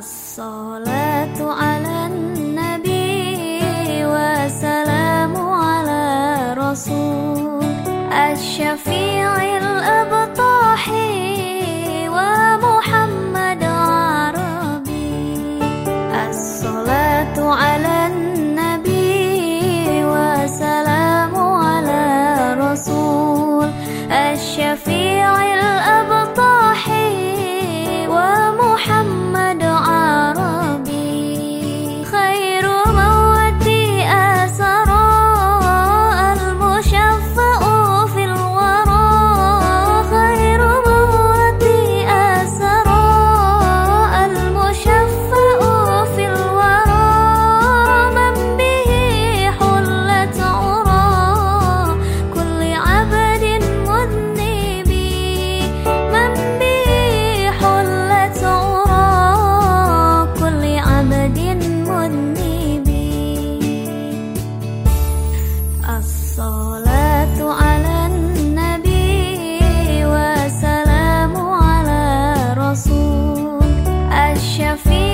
الصلاة على النبي وسلام على رسول. الشفاعة Shafiq